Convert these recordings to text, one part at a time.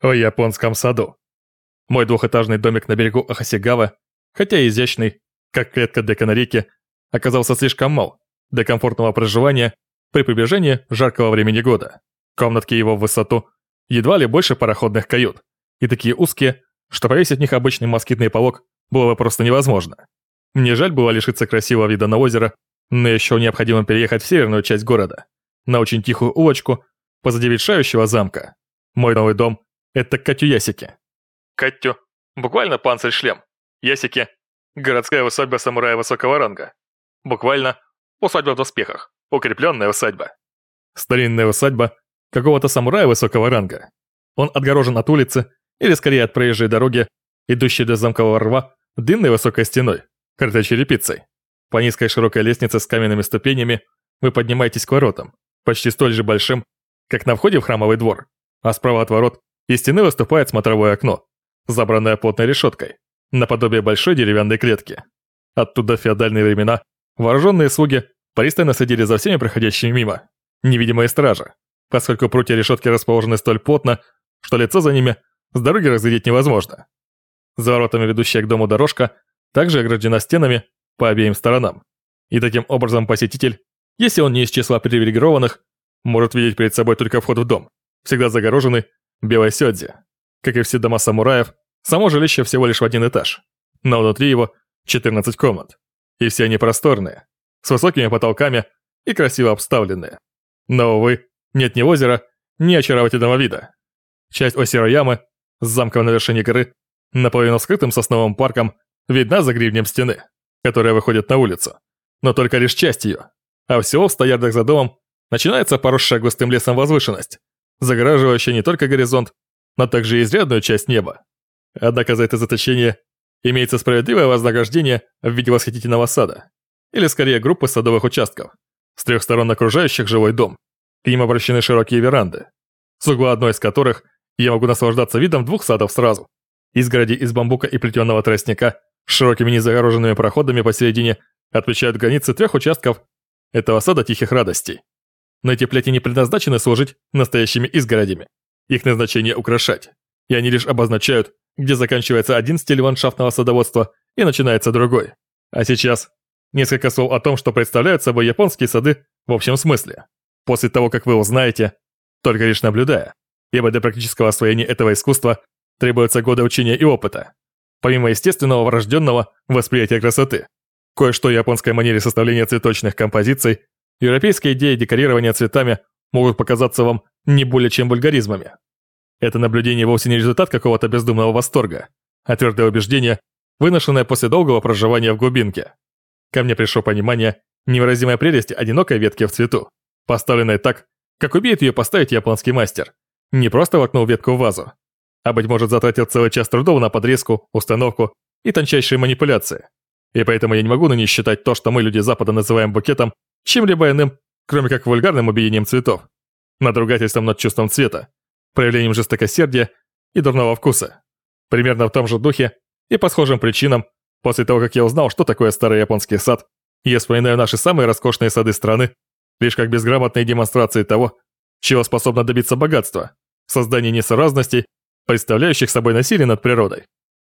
в японском саду. Мой двухэтажный домик на берегу Ахасигава, хотя и изящный, как клетка для канарейки, оказался слишком мал для комфортного проживания при приближении жаркого времени года. Комнатки его в высоту едва ли больше пароходных кают, и такие узкие, что повесить в них обычный москитный полог было бы просто невозможно. Мне жаль было лишиться красивого вида на озеро, но еще необходимо переехать в северную часть города, на очень тихую улочку, позади ветшающего замка. Мой новый дом – это Катю-Ясики. Катю – буквально панцирь-шлем. Ясики – городская усадьба самурая высокого ранга. Буквально усадьба в доспехах, укрепленная усадьба. Старинная усадьба какого-то самурая высокого ранга. Он отгорожен от улицы, или скорее от проезжей дороги, идущей до замкового рва, длинной высокой стеной, крытой черепицей. По низкой широкой лестнице с каменными ступенями вы поднимаетесь к воротам, почти столь же большим, как на входе в храмовый двор, а справа от ворот из стены выступает смотровое окно, забранное плотной решеткой, наподобие большой деревянной клетки. Оттуда в феодальные времена вооруженные слуги пристально следили за всеми проходящими мимо, невидимые стражи, поскольку прутья решетки расположены столь плотно, что лицо за ними с дороги разглядеть невозможно. За воротами ведущая к дому дорожка также ограждена стенами по обеим сторонам. И таким образом посетитель, если он не из числа привилегированных, может видеть перед собой только вход в дом, всегда загороженный белой сёдзи. Как и все дома самураев, само жилище всего лишь в один этаж, но внутри его 14 комнат. И все они просторные, с высокими потолками и красиво обставленные. Но, увы, нет ни озера, ни очаровательного вида. Часть Осироямы, с замком на вершине горы, наполовину скрытым сосновым парком, видна за гривнем стены, которая выходит на улицу. Но только лишь часть ее. А всего в стоярдах за домом начинается поросшая густым лесом возвышенность, загораживающая не только горизонт, но также и изрядную часть неба. Однако за это заточение имеется справедливое вознаграждение в виде восхитительного сада, или скорее группы садовых участков, с трех сторон окружающих жилой дом. К ним обращены широкие веранды, с угла одной из которых я могу наслаждаться видом двух садов сразу. Изгороди из бамбука и плетеного тростника с широкими незагороженными проходами посередине отвечают границы трех участков этого сада тихих радостей. Но эти плети не предназначены служить настоящими изгородями. Их назначение украшать. И они лишь обозначают, где заканчивается один стиль ландшафтного садоводства и начинается другой. А сейчас несколько слов о том, что представляют собой японские сады в общем смысле. После того, как вы узнаете, только лишь наблюдая, ибо для практического освоения этого искусства требуются годы учения и опыта, помимо естественного врожденного восприятия красоты. Кое-что в японской манере составления цветочных композиций, европейские идеи декорирования цветами могут показаться вам не более чем вульгаризмами. Это наблюдение вовсе не результат какого-то бездумного восторга, а твердое убеждение, выношенное после долгого проживания в глубинке. Ко мне пришло понимание невыразимой прелести одинокой ветки в цвету, поставленной так, как умеет ее поставить японский мастер. Не просто воткнул ветку в вазу, а быть может затратил целый час трудов на подрезку, установку и тончайшие манипуляции. И поэтому я не могу ныне считать то, что мы, люди Запада, называем букетом, чем-либо иным, кроме как вульгарным убиением цветов, надругательством над чувством цвета, проявлением жестокосердия и дурного вкуса. Примерно в том же духе и по схожим причинам, после того, как я узнал, что такое старый японский сад, я вспоминаю наши самые роскошные сады страны, лишь как безграмотные демонстрации того, чего способно добиться богатство, создание несоразностей, представляющих собой насилие над природой.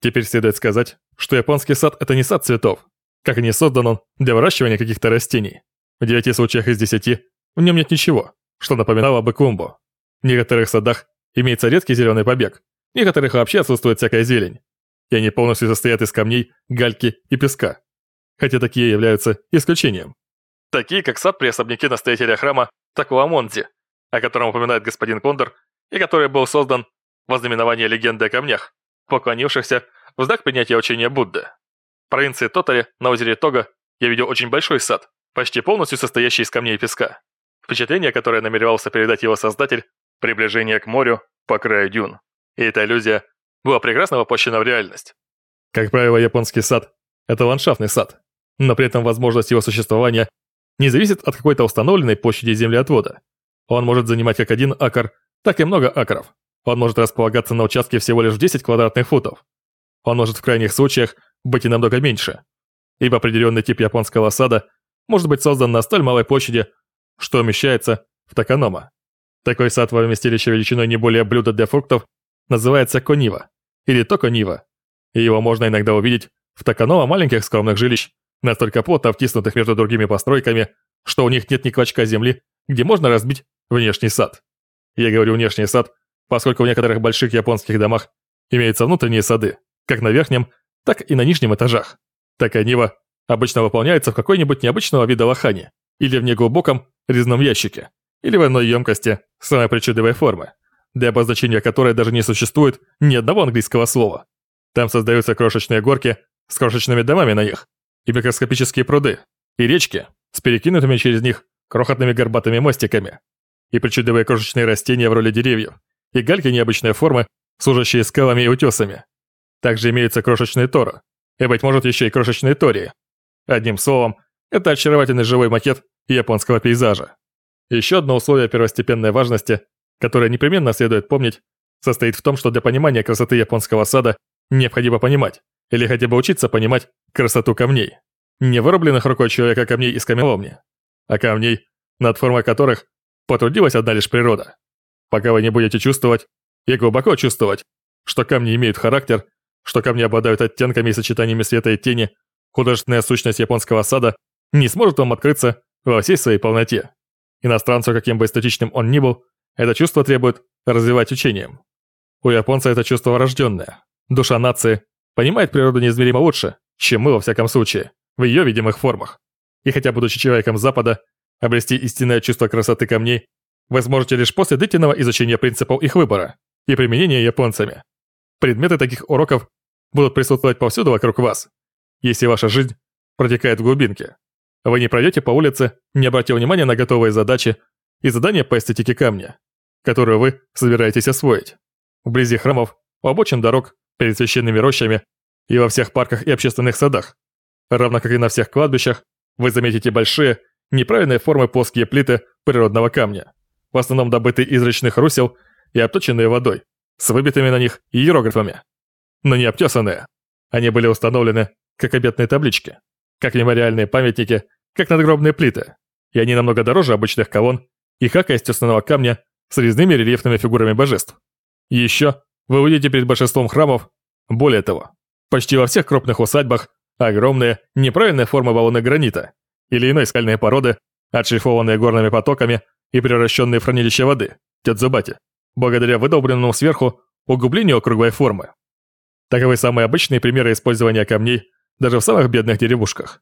Теперь следует сказать, что японский сад – это не сад цветов, как и не создан он для выращивания каких-то растений. В девяти случаях из десяти в нем нет ничего, что напоминало бы клумбу. В некоторых садах имеется редкий зеленый побег, в некоторых вообще отсутствует всякая зелень. И они полностью состоят из камней, гальки и песка. Хотя такие являются исключением. Такие, как сад при особняке настоятеля храма Такуамонзи, о котором упоминает господин Кондор, и который был создан во знаменование легенды о камнях, поклонившихся в знак принятия учения Будды. В провинции Тотари на озере Тога я видел очень большой сад, почти полностью состоящий из камней и песка. Впечатление, которое намеревался передать его создатель, приближение к морю по краю дюн. И эта иллюзия была прекрасно воплощена в реальность. Как правило, японский сад – это ландшафтный сад, но при этом возможность его существования не зависит от какой-то установленной площади землеотвода. Он может занимать как один акр, так и много акров. Он может располагаться на участке всего лишь в 10 квадратных футов. Он может в крайних случаях быть и намного меньше. Ибо определенный тип японского сада может быть создан на столь малой площади, что умещается в токанома. Такой сад во вместилище величиной не более блюда для фруктов называется конива, или токонива, и его можно иногда увидеть в Токанова маленьких скромных жилищ, настолько плотно втиснутых между другими постройками, что у них нет ни клочка земли, где можно разбить внешний сад. Я говорю внешний сад, поскольку в некоторых больших японских домах имеются внутренние сады, как на верхнем, так и на нижнем этажах. Такая нива обычно выполняется в какой-нибудь необычного вида лохане, или в неглубоком резном ящике, или в одной емкости самой причудливой формы, для обозначения которой даже не существует ни одного английского слова. Там создаются крошечные горки с крошечными домами на них, и микроскопические пруды, и речки с перекинутыми через них крохотными горбатыми мостиками, и причудливые крошечные растения в роли деревьев, и гальки необычной формы, служащие скалами и утесами. Также имеются крошечные торы, и, быть может, еще и крошечные тории. Одним словом, это очаровательный живой макет японского пейзажа. Еще одно условие первостепенной важности, которое непременно следует помнить, состоит в том, что для понимания красоты японского сада необходимо понимать, или хотя бы учиться понимать красоту камней. Не вырубленных рукой человека камней из камеломни, а камней, над формой которых потрудилась одна лишь природа. Пока вы не будете чувствовать, и глубоко чувствовать, что камни имеют характер, что камни обладают оттенками и сочетаниями света и тени, художественная сущность японского сада не сможет вам открыться во всей своей полноте. Иностранцу, каким бы эстетичным он ни был, это чувство требует развивать учением. У японца это чувство врожденное. Душа нации понимает природу неизмеримо лучше, чем мы во всяком случае, в ее видимых формах. И хотя, будучи человеком Запада, обрести истинное чувство красоты камней вы сможете лишь после длительного изучения принципов их выбора и применения японцами. Предметы таких уроков будут присутствовать повсюду вокруг вас, если ваша жизнь протекает в глубинке. Вы не пройдете по улице, не обратив внимания на готовые задачи и задания по эстетике камня, которую вы собираетесь освоить. Вблизи храмов, у обочин дорог, перед священными рощами и во всех парках и общественных садах, равно как и на всех кладбищах, вы заметите большие, неправильные формы плоские плиты природного камня, в основном добытые из речных русел и обточенные водой, с выбитыми на них иероглифами. Но не обтесанные. Они были установлены как обетные таблички, как мемориальные памятники, как надгробные плиты, и они намного дороже обычных колонн и хака естественного камня с резными рельефными фигурами божеств. еще вы увидите перед большинством храмов, более того, почти во всех крупных усадьбах огромные, неправильные формы валуны гранита или иной скальной породы, отшлифованные горными потоками и превращенные в хранилище воды, тетзубати, благодаря выдолбленному сверху углублению круглой формы. Таковы самые обычные примеры использования камней даже в самых бедных деревушках.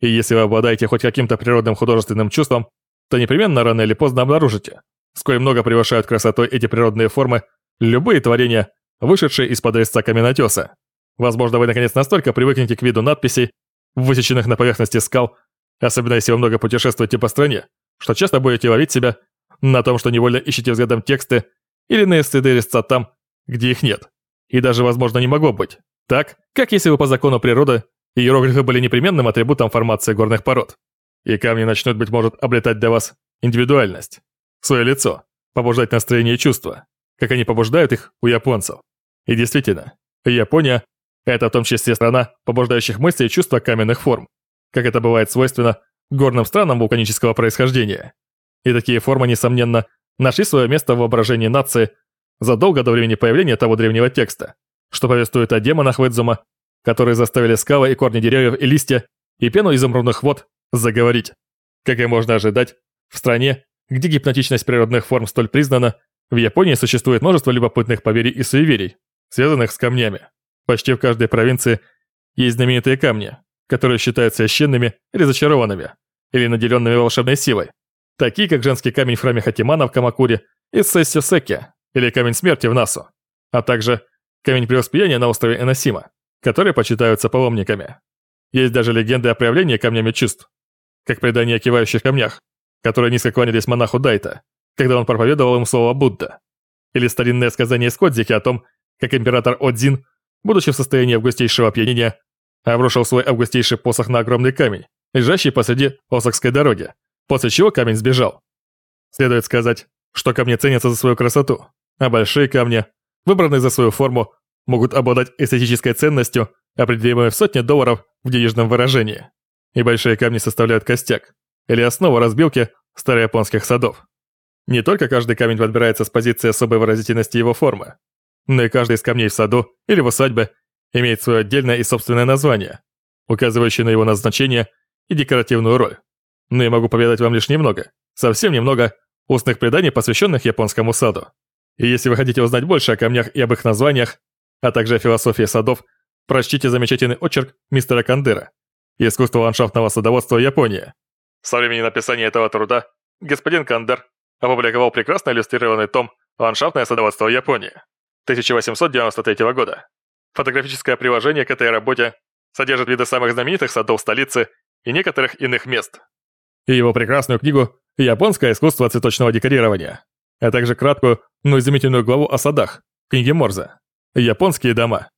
И если вы обладаете хоть каким-то природным художественным чувством, то непременно рано или поздно обнаружите, сколь много превышают красотой эти природные формы любые творения, вышедшие из-под резца каменотеса. Возможно, вы наконец настолько привыкнете к виду надписей, высеченных на поверхности скал, особенно если вы много путешествуете по стране, что часто будете ловить себя на том, что невольно ищете взглядом тексты или на следы резца там, где их нет. И даже, возможно, не могло быть. Так, как если бы по закону природы иероглифы были непременным атрибутом формации горных пород. И камни начнут, быть может, облетать для вас индивидуальность, свое лицо, побуждать настроение и чувства, как они побуждают их у японцев. И действительно, Япония – это в том числе страна, побуждающих мысли и чувства каменных форм, как это бывает свойственно горным странам вулканического происхождения. И такие формы, несомненно, нашли свое место в воображении нации задолго до времени появления того древнего текста, что повествует о демонах Ведзума, которые заставили скалы и корни деревьев и листья и пену изумрудных вод заговорить. Как и можно ожидать, в стране, где гипнотичность природных форм столь признана, в Японии существует множество любопытных поверий и суеверий, связанных с камнями. Почти в каждой провинции есть знаменитые камни, которые считаются священными или зачарованными, или наделенными волшебной силой, такие как женский камень в храме Хатимана в Камакуре и Сессиосеки, или камень смерти в Насу, а также камень преуспеяния на острове Эносима, которые почитаются паломниками. Есть даже легенды о проявлении камнями чувств, как предание о кивающих камнях, которые низко кланялись монаху Дайта, когда он проповедовал им слово Будда, или старинное сказание из о том, как император Одзин, будучи в состоянии августейшего опьянения, обрушил свой августейший посох на огромный камень, лежащий посреди Осокской дороги, после чего камень сбежал. Следует сказать, что камни ценятся за свою красоту, а большие камни, выбранные за свою форму, могут обладать эстетической ценностью, определяемой в сотни долларов в денежном выражении. И большие камни составляют костяк, или основу разбилки старояпонских садов. Не только каждый камень подбирается с позиции особой выразительности его формы, но и каждый из камней в саду или в усадьбе имеет свое отдельное и собственное название, указывающее на его назначение и декоративную роль. Но я могу поведать вам лишь немного, совсем немного, устных преданий, посвященных японскому саду. И если вы хотите узнать больше о камнях и об их названиях, а также о философии садов, прочтите замечательный очерк мистера Кандера «Искусство ландшафтного садоводства Японии». Со времени написания этого труда господин Кандер опубликовал прекрасно иллюстрированный том «Ландшафтное садоводство Японии» 1893 года. Фотографическое приложение к этой работе содержит виды самых знаменитых садов столицы и некоторых иных мест. И его прекрасную книгу «Японское искусство цветочного декорирования», а также краткую, но изумительную главу о садах, книги Морзе «Японские дома».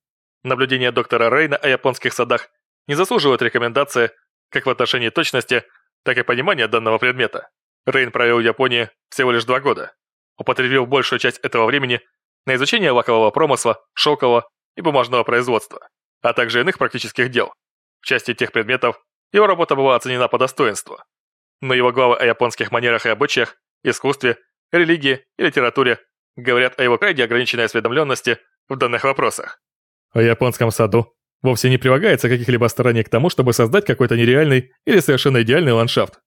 Наблюдения доктора Рейна о японских садах не заслуживают рекомендации как в отношении точности, так и понимания данного предмета. Рейн провел в Японии всего лишь два года, употребив большую часть этого времени на изучение лакового промысла, шелкового и бумажного производства, а также иных практических дел. В части тех предметов его работа была оценена по достоинству. Но его главы о японских манерах и обычаях, искусстве, религии и литературе говорят о его крайне ограниченной осведомленности в данных вопросах. В японском саду вовсе не прилагается каких-либо стараний к тому, чтобы создать какой-то нереальный или совершенно идеальный ландшафт.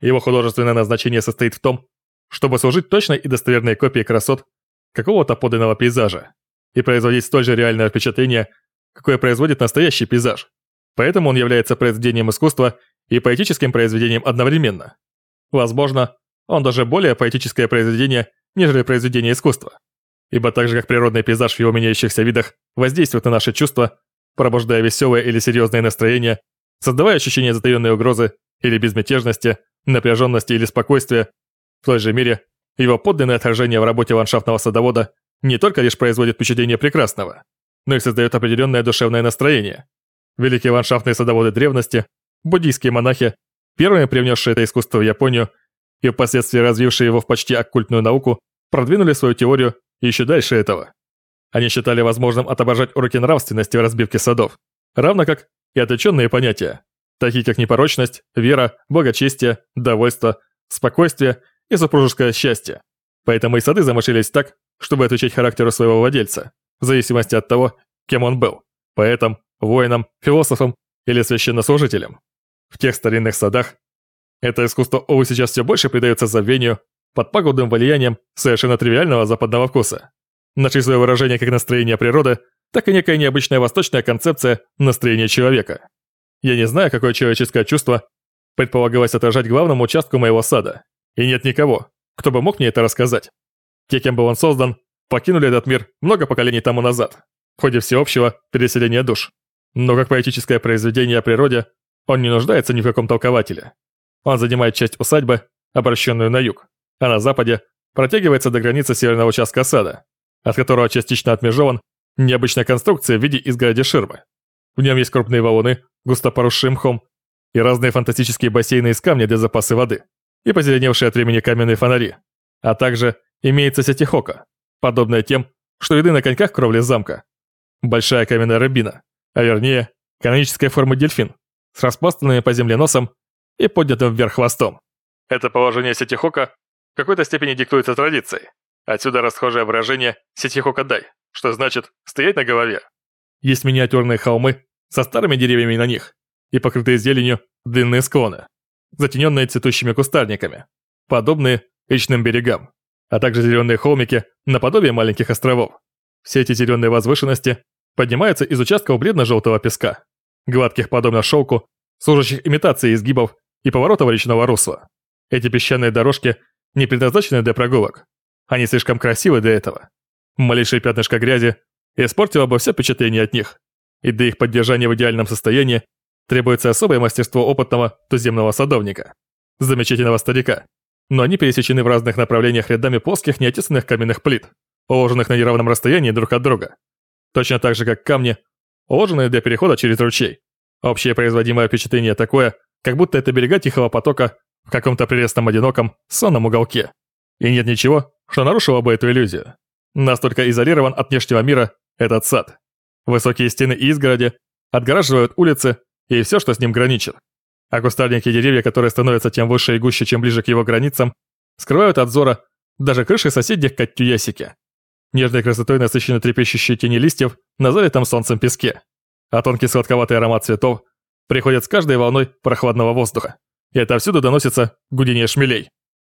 Его художественное назначение состоит в том, чтобы служить точной и достоверной копией красот какого-то подлинного пейзажа и производить столь же реальное впечатление, какое производит настоящий пейзаж. Поэтому он является произведением искусства и поэтическим произведением одновременно. Возможно, он даже более поэтическое произведение, нежели произведение искусства. Ибо так же, как природный пейзаж в его меняющихся видах воздействует на наши чувства, пробуждая веселое или серьезное настроение, создавая ощущение затаенной угрозы или безмятежности, напряженности или спокойствия, в той же мере его подлинное отражение в работе ландшафтного садовода не только лишь производит впечатление прекрасного, но и создает определенное душевное настроение. Великие ландшафтные садоводы древности, буддийские монахи, первыми привнесшие это искусство в Японию и впоследствии развившие его в почти оккультную науку, продвинули свою теорию еще дальше этого. Они считали возможным отображать уроки нравственности в разбивке садов, равно как и отвлеченные понятия, такие как непорочность, вера, благочестие, довольство, спокойствие и супружеское счастье. Поэтому и сады замышлились так, чтобы отвечать характеру своего владельца, в зависимости от того, кем он был – поэтом, воином, философом или священнослужителем. В тех старинных садах это искусство, увы, сейчас все больше придается забвению под пагубным влиянием совершенно тривиального западного вкуса. Нашли свое выражение как настроение природы, так и некая необычная восточная концепция настроения человека. Я не знаю, какое человеческое чувство предполагалось отражать главному участку моего сада, и нет никого, кто бы мог мне это рассказать. Те, кем был он создан, покинули этот мир много поколений тому назад, в ходе всеобщего переселения душ. Но как поэтическое произведение о природе, он не нуждается ни в каком толкователе. Он занимает часть усадьбы, обращенную на юг, а на западе протягивается до границы северного участка сада, от которого частично отмежован необычная конструкция в виде изгороди ширмы. В нем есть крупные валуны, густо поросшие мхом, и разные фантастические бассейны из камня для запасы воды и позеленевшие от времени каменные фонари. А также имеется сетихока, подобная тем, что виды на коньках кровли замка. Большая каменная рыбина, а вернее, канонической формы дельфин, с распластанными по земле носом и поднятым вверх хвостом. Это положение сетихока в какой-то степени диктуется традицией. Отсюда расхожее выражение «сетихока-дай», что значит «стоять на голове». Есть миниатюрные холмы со старыми деревьями на них и покрытые зеленью длинные склоны затененные цветущими кустарниками, подобные речным берегам, а также зеленые холмики наподобие маленьких островов. Все эти зеленые возвышенности поднимаются из участков бледно-желтого песка, гладких подобно шелку, служащих имитацией изгибов и поворотов речного русла. Эти песчаные дорожки не предназначены для прогулок. Они слишком красивы для этого. Малейшее пятнышко грязи испортило бы все впечатление от них, и для их поддержания в идеальном состоянии Требуется особое мастерство опытного туземного садовника, замечательного старика. Но они пересечены в разных направлениях рядами плоских неотесанных каменных плит, уложенных на неравном расстоянии друг от друга. Точно так же, как камни, уложенные для перехода через ручей. Общее производимое впечатление такое, как будто это берега тихого потока в каком-то прелестном одиноком, сонном уголке. И нет ничего, что нарушило бы эту иллюзию. Настолько изолирован от внешнего мира этот сад. Высокие стены и изгороди отгораживают улицы и все, что с ним граничит. А кустарники и деревья, которые становятся тем выше и гуще, чем ближе к его границам, скрывают от взора даже крыши соседних Каттюясики. нежной красотой насыщенно трепещущие тени листьев на залитом солнцем песке, а тонкий сладковатый аромат цветов приходит с каждой волной прохладного воздуха, и отовсюду доносится гудение шмелей.